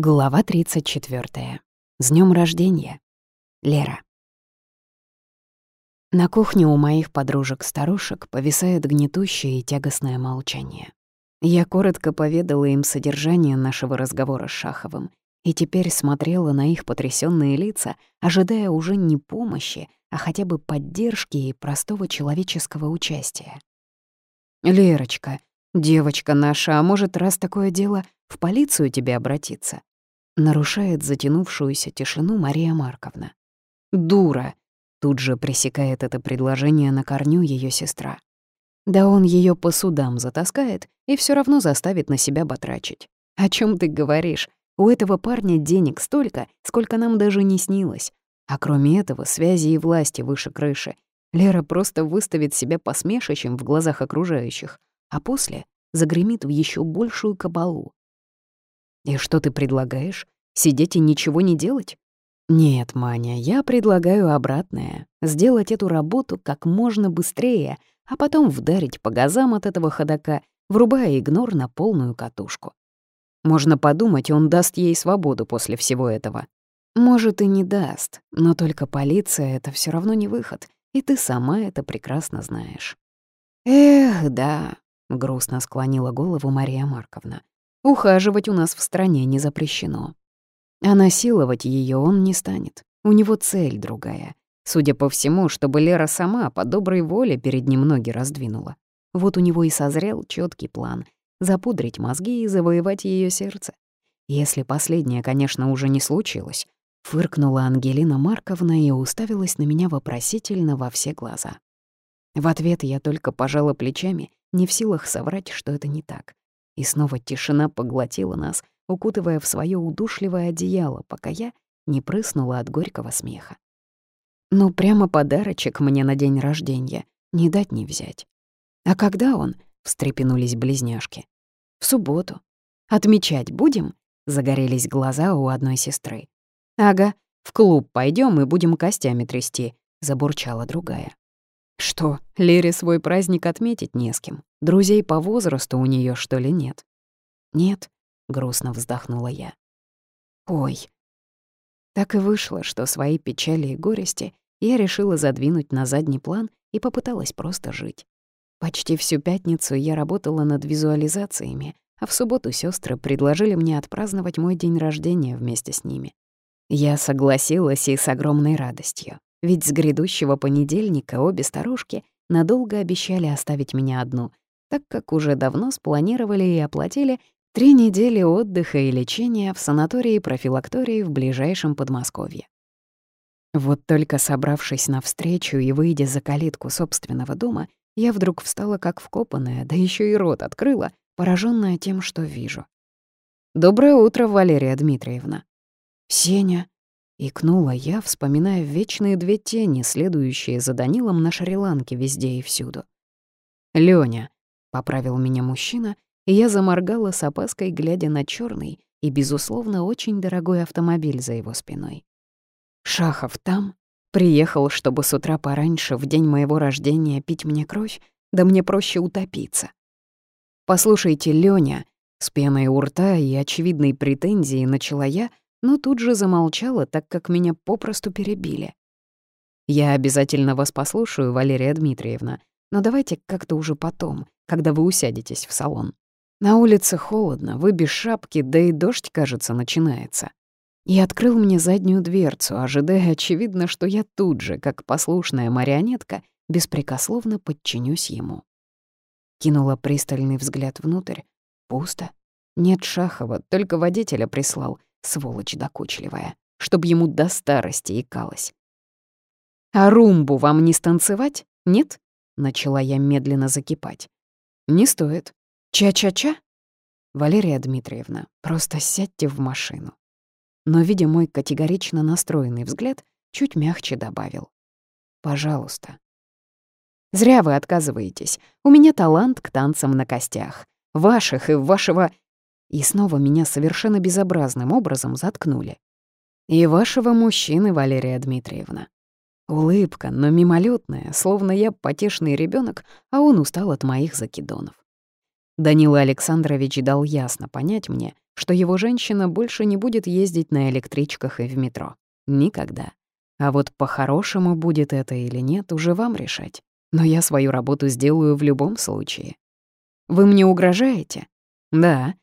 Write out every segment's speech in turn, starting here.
Глава 34. С днем рождения. Лера. На кухне у моих подружек-старушек повисает гнетущее и тягостное молчание. Я коротко поведала им содержание нашего разговора с Шаховым и теперь смотрела на их потрясенные лица, ожидая уже не помощи, а хотя бы поддержки и простого человеческого участия. «Лерочка, девочка наша, а может, раз такое дело, в полицию тебе обратиться?» Нарушает затянувшуюся тишину Мария Марковна. «Дура!» — тут же пресекает это предложение на корню ее сестра. Да он ее по судам затаскает и все равно заставит на себя батрачить. О чем ты говоришь? У этого парня денег столько, сколько нам даже не снилось. А кроме этого, связи и власти выше крыши. Лера просто выставит себя посмешищем в глазах окружающих, а после загремит в еще большую кабалу. И что ты предлагаешь? Сидеть и ничего не делать? Нет, Маня, я предлагаю обратное. Сделать эту работу как можно быстрее, а потом вдарить по газам от этого ходока, врубая игнор на полную катушку. Можно подумать, он даст ей свободу после всего этого. Может, и не даст, но только полиция — это все равно не выход, и ты сама это прекрасно знаешь. «Эх, да», — грустно склонила голову Мария Марковна. Ухаживать у нас в стране не запрещено. А насиловать ее он не станет. У него цель другая. Судя по всему, чтобы Лера сама по доброй воле перед ним ноги раздвинула. Вот у него и созрел четкий план — запудрить мозги и завоевать ее сердце. Если последнее, конечно, уже не случилось, фыркнула Ангелина Марковна и уставилась на меня вопросительно во все глаза. В ответ я только пожала плечами, не в силах соврать, что это не так. И снова тишина поглотила нас, укутывая в свое удушливое одеяло, пока я не прыснула от горького смеха. Ну, прямо подарочек мне на день рождения, не дать не взять. А когда он? встрепенулись близняшки. В субботу. Отмечать будем? Загорелись глаза у одной сестры. Ага, в клуб пойдем и будем костями трясти, забурчала другая. Что, Лере свой праздник отметить не с кем? Друзей по возрасту у нее что ли, нет? Нет, грустно вздохнула я. Ой. Так и вышло, что свои печали и горести я решила задвинуть на задний план и попыталась просто жить. Почти всю пятницу я работала над визуализациями, а в субботу сестры предложили мне отпраздновать мой день рождения вместе с ними. Я согласилась и с огромной радостью. Ведь с грядущего понедельника обе старушки надолго обещали оставить меня одну, так как уже давно спланировали и оплатили три недели отдыха и лечения в санатории-профилактории в ближайшем Подмосковье. Вот только собравшись навстречу и выйдя за калитку собственного дома, я вдруг встала как вкопанная, да еще и рот открыла, пораженная тем, что вижу. «Доброе утро, Валерия Дмитриевна». «Сеня», Икнула я, вспоминая вечные две тени, следующие за Данилом на Шри-Ланке везде и всюду. «Лёня», — поправил меня мужчина, и я заморгала с опаской, глядя на черный и, безусловно, очень дорогой автомобиль за его спиной. «Шахов там? Приехал, чтобы с утра пораньше, в день моего рождения, пить мне кровь? Да мне проще утопиться». «Послушайте, Лёня», — с пеной у рта и очевидной претензией начала я, но тут же замолчала, так как меня попросту перебили. «Я обязательно вас послушаю, Валерия Дмитриевна, но давайте как-то уже потом, когда вы усядетесь в салон. На улице холодно, вы без шапки, да и дождь, кажется, начинается». И открыл мне заднюю дверцу, ожидая, очевидно, что я тут же, как послушная марионетка, беспрекословно подчинюсь ему. Кинула пристальный взгляд внутрь. Пусто. Нет Шахова, только водителя прислал — сволочь докучливая, чтоб ему до старости икалось. «А румбу вам не станцевать, нет?» — начала я медленно закипать. «Не стоит. Ча-ча-ча?» «Валерия Дмитриевна, просто сядьте в машину». Но, видя мой категорично настроенный взгляд, чуть мягче добавил. «Пожалуйста». «Зря вы отказываетесь. У меня талант к танцам на костях. Ваших и вашего и снова меня совершенно безобразным образом заткнули. «И вашего мужчины, Валерия Дмитриевна». Улыбка, но мимолетная, словно я потешный ребенок, а он устал от моих закидонов. Данила Александрович дал ясно понять мне, что его женщина больше не будет ездить на электричках и в метро. Никогда. А вот по-хорошему будет это или нет, уже вам решать. Но я свою работу сделаю в любом случае. Вы мне угрожаете? Да.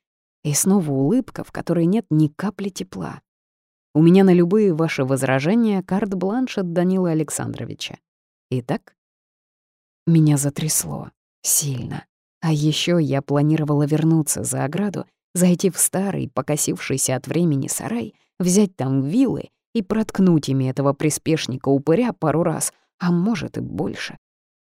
И снова улыбка, в которой нет ни капли тепла. У меня на любые ваши возражения карт-бланш от Данила Александровича. Итак? Меня затрясло. Сильно. А еще я планировала вернуться за ограду, зайти в старый, покосившийся от времени сарай, взять там вилы и проткнуть ими этого приспешника-упыря пару раз, а может и больше.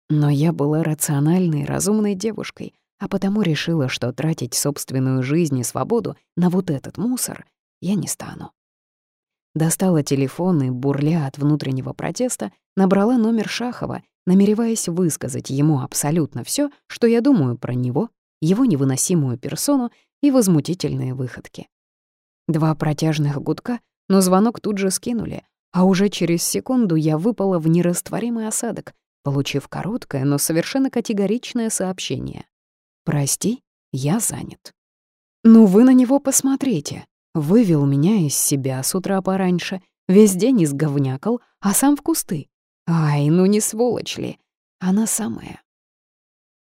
Но я была рациональной, разумной девушкой, а потому решила, что тратить собственную жизнь и свободу на вот этот мусор я не стану. Достала телефон и, бурля от внутреннего протеста, набрала номер Шахова намереваясь высказать ему абсолютно все, что я думаю про него, его невыносимую персону и возмутительные выходки. Два протяжных гудка, но звонок тут же скинули, а уже через секунду я выпала в нерастворимый осадок, получив короткое, но совершенно категоричное сообщение. «Прости, я занят». «Ну вы на него посмотрите. Вывел меня из себя с утра пораньше, весь день изговнякал, а сам в кусты. Ай, ну не сволочь ли? Она самая.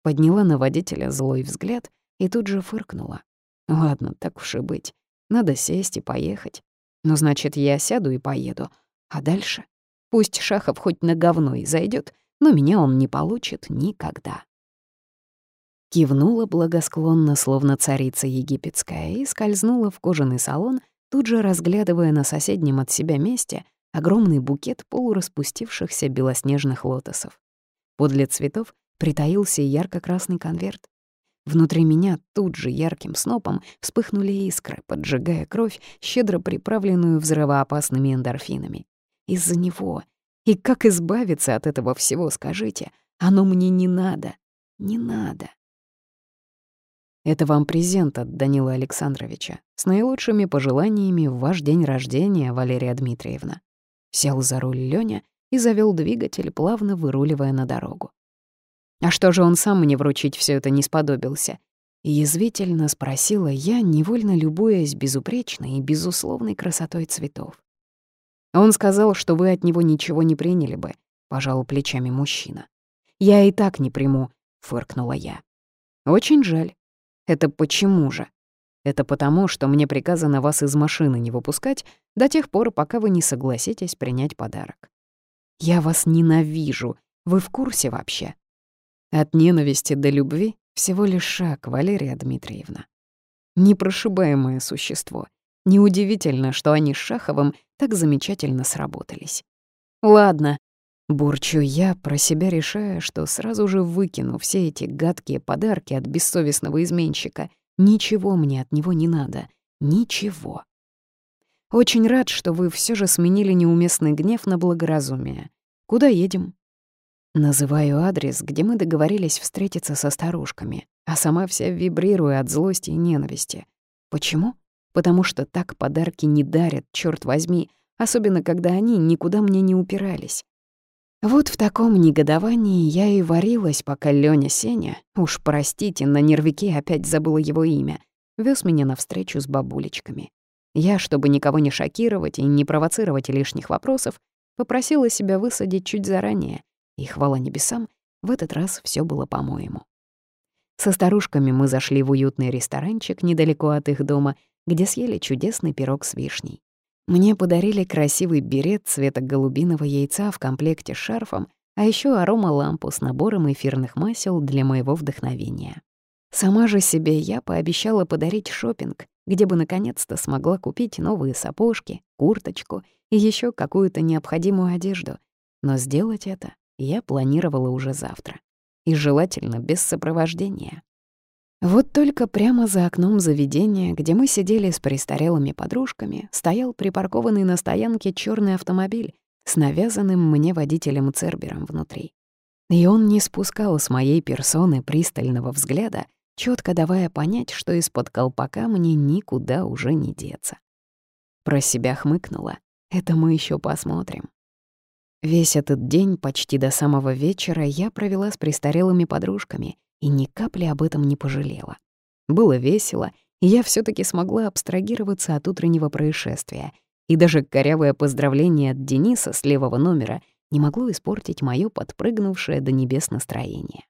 Подняла на водителя злой взгляд и тут же фыркнула. Ладно, так уж и быть. Надо сесть и поехать. Ну, значит, я сяду и поеду. А дальше? Пусть Шахов хоть на говно и зайдет, но меня он не получит никогда. Кивнула благосклонно, словно царица египетская, и скользнула в кожаный салон, тут же разглядывая на соседнем от себя месте огромный букет полураспустившихся белоснежных лотосов. Подле цветов притаился ярко-красный конверт. Внутри меня тут же ярким снопом вспыхнули искры, поджигая кровь, щедро приправленную взрывоопасными эндорфинами. Из-за него. И как избавиться от этого всего, скажите? Оно мне не надо. Не надо. Это вам презент от Данила Александровича. С наилучшими пожеланиями в ваш день рождения, Валерия Дмитриевна. Сел за руль Лёня и завёл двигатель, плавно выруливая на дорогу. «А что же он сам мне вручить все это не сподобился?» Язвительно спросила я, невольно любуясь безупречной и безусловной красотой цветов. «Он сказал, что вы от него ничего не приняли бы», — пожал плечами мужчина. «Я и так не приму», — фыркнула я. «Очень жаль. Это почему же?» Это потому, что мне приказано вас из машины не выпускать до тех пор, пока вы не согласитесь принять подарок. Я вас ненавижу. Вы в курсе вообще? От ненависти до любви всего лишь шаг, Валерия Дмитриевна. Непрошибаемое существо. Неудивительно, что они с Шаховым так замечательно сработались. Ладно, бурчу я, про себя решая, что сразу же выкину все эти гадкие подарки от бессовестного изменщика — Ничего мне от него не надо. Ничего. Очень рад, что вы все же сменили неуместный гнев на благоразумие. Куда едем? Называю адрес, где мы договорились встретиться со старушками, а сама вся вибрирую от злости и ненависти. Почему? Потому что так подарки не дарят, черт возьми, особенно когда они никуда мне не упирались. Вот в таком негодовании я и варилась, пока Лёня Сеня, уж простите, на нервике опять забыла его имя, вез меня навстречу с бабулечками. Я, чтобы никого не шокировать и не провоцировать лишних вопросов, попросила себя высадить чуть заранее, и, хвала небесам, в этот раз все было по-моему. Со старушками мы зашли в уютный ресторанчик недалеко от их дома, где съели чудесный пирог с вишней. Мне подарили красивый берет цвета голубиного яйца в комплекте с шарфом, а еще аромалампу с набором эфирных масел для моего вдохновения. Сама же себе я пообещала подарить шопинг, где бы наконец-то смогла купить новые сапожки, курточку и еще какую-то необходимую одежду. Но сделать это я планировала уже завтра. И желательно без сопровождения. Вот только прямо за окном заведения, где мы сидели с престарелыми подружками, стоял припаркованный на стоянке черный автомобиль с навязанным мне водителем Цербером внутри. И он не спускал с моей персоны пристального взгляда, четко давая понять, что из-под колпака мне никуда уже не деться. Про себя хмыкнула. Это мы еще посмотрим. Весь этот день, почти до самого вечера, я провела с престарелыми подружками, и ни капли об этом не пожалела. Было весело, и я все таки смогла абстрагироваться от утреннего происшествия, и даже корявое поздравление от Дениса с левого номера не могло испортить моё подпрыгнувшее до небес настроение.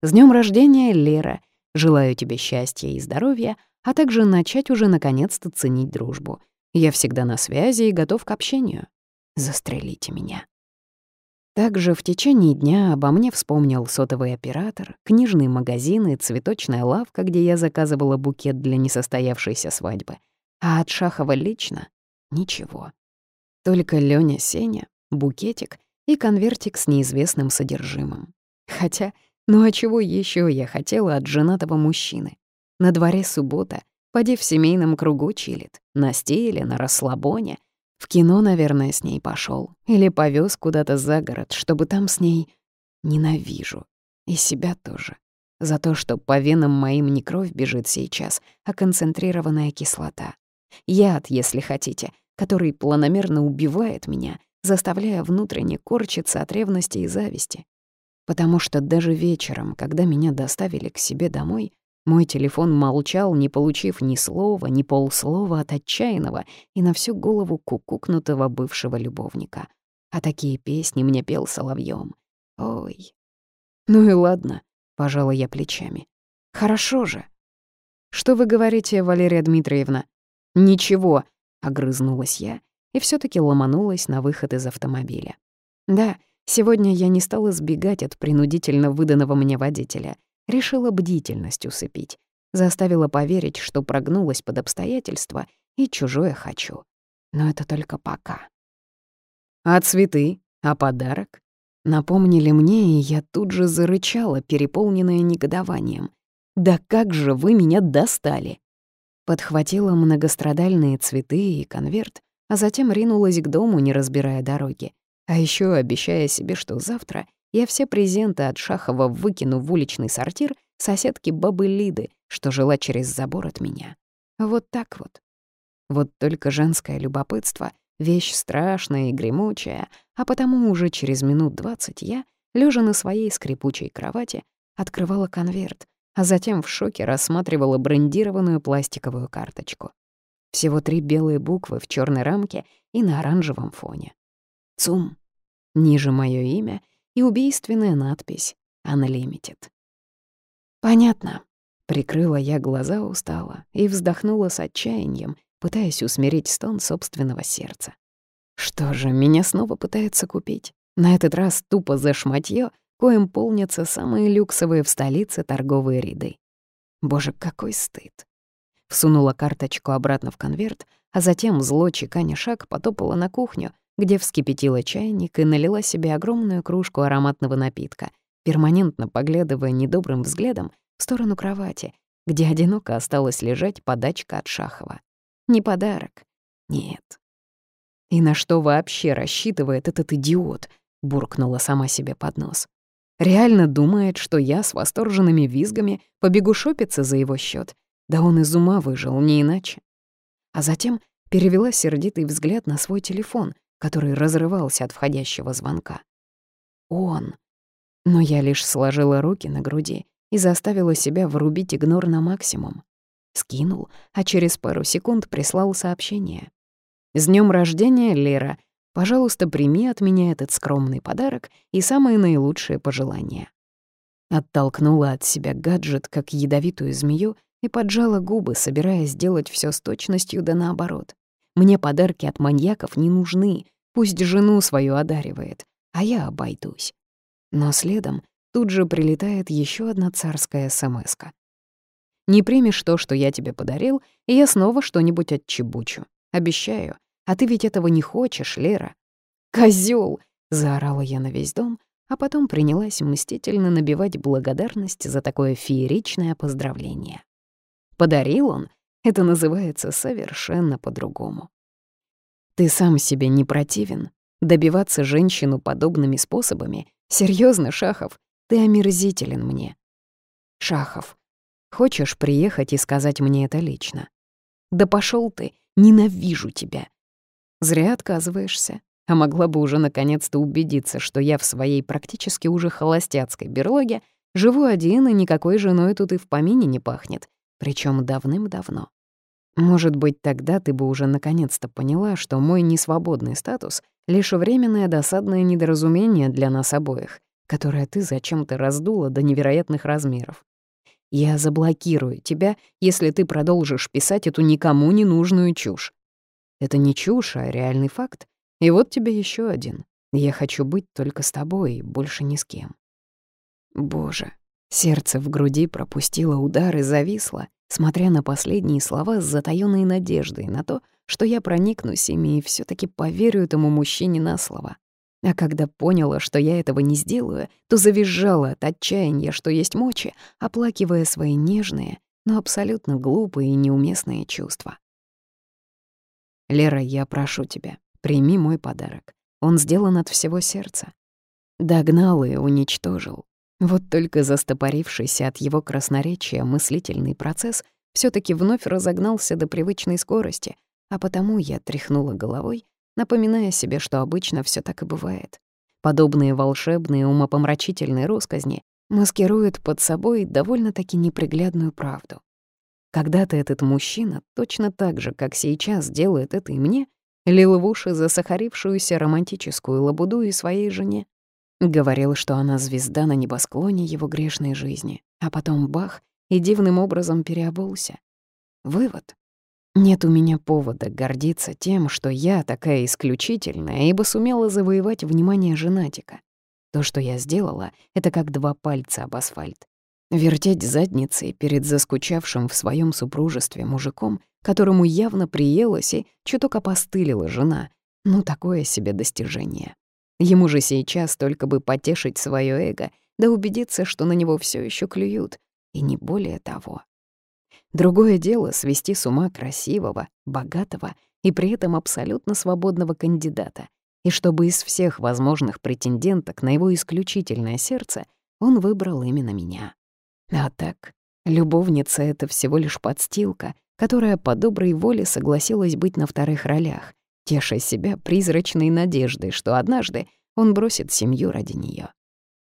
«С днем рождения, Лера! Желаю тебе счастья и здоровья, а также начать уже наконец-то ценить дружбу. Я всегда на связи и готов к общению. Застрелите меня». Также в течение дня обо мне вспомнил сотовый оператор, книжный магазин и цветочная лавка, где я заказывала букет для несостоявшейся свадьбы. А от Шахова лично — ничего. Только Лёня Сеня, букетик и конвертик с неизвестным содержимым. Хотя, ну а чего еще я хотела от женатого мужчины? На дворе суббота, поди в семейном кругу чилит, на стиле, на расслабоне — в кино, наверное, с ней пошел Или повез куда-то за город, чтобы там с ней... Ненавижу. И себя тоже. За то, что по венам моим не кровь бежит сейчас, а концентрированная кислота. Яд, если хотите, который планомерно убивает меня, заставляя внутренне корчиться от ревности и зависти. Потому что даже вечером, когда меня доставили к себе домой, мой телефон молчал, не получив ни слова, ни полслова от отчаянного и на всю голову кукукнутого бывшего любовника. А такие песни мне пел соловьем. Ой. Ну и ладно, пожала я плечами. Хорошо же. Что вы говорите, Валерия Дмитриевна? Ничего, огрызнулась я и все таки ломанулась на выход из автомобиля. Да, сегодня я не стала сбегать от принудительно выданного мне водителя — решила бдительность усыпить, заставила поверить, что прогнулась под обстоятельства и чужое хочу. Но это только пока. А цветы? А подарок? Напомнили мне, и я тут же зарычала, переполненная негодованием. «Да как же вы меня достали!» Подхватила многострадальные цветы и конверт, а затем ринулась к дому, не разбирая дороги, а еще обещая себе, что завтра я все презенты от Шахова выкину в уличный сортир соседки бабы Лиды, что жила через забор от меня. Вот так вот. Вот только женское любопытство — вещь страшная и гремучая, а потому уже через минут двадцать я, лежа на своей скрипучей кровати, открывала конверт, а затем в шоке рассматривала брендированную пластиковую карточку. Всего три белые буквы в черной рамке и на оранжевом фоне. ЦУМ. Ниже мое имя и убийственная надпись «Unlimited». «Понятно». Прикрыла я глаза устало и вздохнула с отчаянием, пытаясь усмирить стон собственного сердца. Что же, меня снова пытаются купить? На этот раз тупо за шматьё, коим полнятся самые люксовые в столице торговые ряды. Боже, какой стыд. Всунула карточку обратно в конверт, а затем зло чеканя шаг потопала на кухню, где вскипятила чайник и налила себе огромную кружку ароматного напитка, перманентно поглядывая недобрым взглядом в сторону кровати, где одиноко осталась лежать подачка от Шахова. Не подарок. Нет. «И на что вообще рассчитывает этот идиот?» — буркнула сама себе под нос. «Реально думает, что я с восторженными визгами побегу шопиться за его счет. Да он из ума выжил, не иначе». А затем перевела сердитый взгляд на свой телефон, который разрывался от входящего звонка. Он. Но я лишь сложила руки на груди и заставила себя врубить игнор на максимум. Скинул, а через пару секунд прислал сообщение. «С днем рождения, Лера! Пожалуйста, прими от меня этот скромный подарок и самые наилучшие пожелания». Оттолкнула от себя гаджет, как ядовитую змею, и поджала губы, собираясь сделать все с точностью да наоборот. Мне подарки от маньяков не нужны, пусть жену свою одаривает, а я обойдусь. Но следом тут же прилетает еще одна царская смс -ка. «Не примешь то, что я тебе подарил, и я снова что-нибудь отчебучу. Обещаю. А ты ведь этого не хочешь, Лера». «Козёл!» — заорала я на весь дом, а потом принялась мстительно набивать благодарность за такое фееричное поздравление. Подарил он это называется совершенно по-другому. Ты сам себе не противен. Добиваться женщину подобными способами? Серьезно, Шахов, ты омерзителен мне. Шахов, хочешь приехать и сказать мне это лично? Да пошел ты, ненавижу тебя. Зря отказываешься, а могла бы уже наконец-то убедиться, что я в своей практически уже холостяцкой берлоге Живу один, и никакой женой тут и в помине не пахнет, причем давным-давно. Может быть, тогда ты бы уже наконец-то поняла, что мой несвободный статус — лишь временное досадное недоразумение для нас обоих, которое ты зачем-то раздула до невероятных размеров. Я заблокирую тебя, если ты продолжишь писать эту никому не нужную чушь. Это не чушь, а реальный факт. И вот тебе еще один. Я хочу быть только с тобой и больше ни с кем. Боже, сердце в груди пропустило удар и зависло, смотря на последние слова с затаённой надеждой на то, что я проникнусь ими и все таки поверю этому мужчине на слово. А когда поняла, что я этого не сделаю, то завизжала от отчаяния, что есть мочи, оплакивая свои нежные, но абсолютно глупые и неуместные чувства. «Лера, я прошу тебя, прими мой подарок. Он сделан от всего сердца». Догнал и уничтожил. Вот только застопорившийся от его красноречия мыслительный процесс все таки вновь разогнался до привычной скорости, а потому я тряхнула головой, напоминая себе, что обычно все так и бывает. Подобные волшебные умопомрачительные росказни маскируют под собой довольно-таки неприглядную правду. Когда-то этот мужчина, точно так же, как сейчас делает это и мне, лил в уши засахарившуюся романтическую лабуду и своей жене. Говорил, что она звезда на небосклоне его грешной жизни, а потом бах, и дивным образом переобулся. Вывод. Нет у меня повода гордиться тем, что я такая исключительная, ибо сумела завоевать внимание женатика. То, что я сделала, это как два пальца об асфальт. Вертеть задницей перед заскучавшим в своем супружестве мужиком, которому явно приелась и чуток опостылила жена, ну такое себе достижение. Ему же сейчас только бы потешить свое эго, да убедиться, что на него все еще клюют, и не более того. Другое дело свести с ума красивого, богатого и при этом абсолютно свободного кандидата, и чтобы из всех возможных претенденток на его исключительное сердце он выбрал именно меня. А так, любовница — это всего лишь подстилка, которая по доброй воле согласилась быть на вторых ролях, теша себя призрачной надеждой, что однажды он бросит семью ради нее.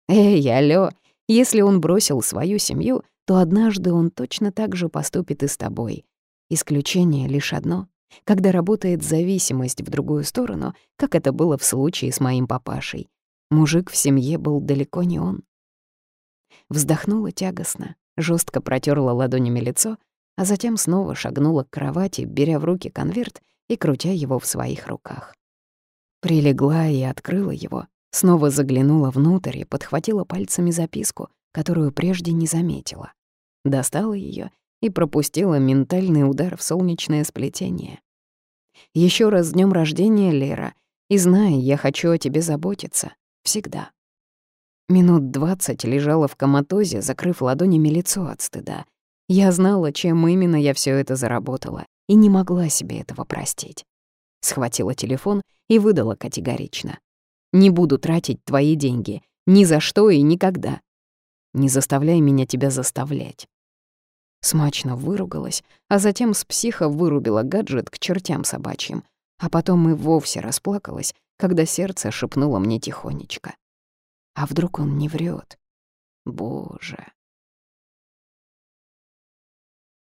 Эй, алло, если он бросил свою семью, то однажды он точно так же поступит и с тобой. Исключение лишь одно — когда работает зависимость в другую сторону, как это было в случае с моим папашей. Мужик в семье был далеко не он. Вздохнула тягостно, жестко протерла ладонями лицо, а затем снова шагнула к кровати, беря в руки конверт и крутя его в своих руках. Прилегла и открыла его, снова заглянула внутрь и подхватила пальцами записку, которую прежде не заметила. Достала ее и пропустила ментальный удар в солнечное сплетение. Еще раз с днем рождения, Лера, и знай, я хочу о тебе заботиться. Всегда. Минут двадцать лежала в коматозе, закрыв ладонями лицо от стыда. Я знала, чем именно я все это заработала, и не могла себе этого простить. Схватила телефон и выдала категорично. «Не буду тратить твои деньги. Ни за что и никогда. Не заставляй меня тебя заставлять». Смачно выругалась, а затем с психа вырубила гаджет к чертям собачьим, а потом и вовсе расплакалась, когда сердце шепнуло мне тихонечко. А вдруг он не врет? Боже.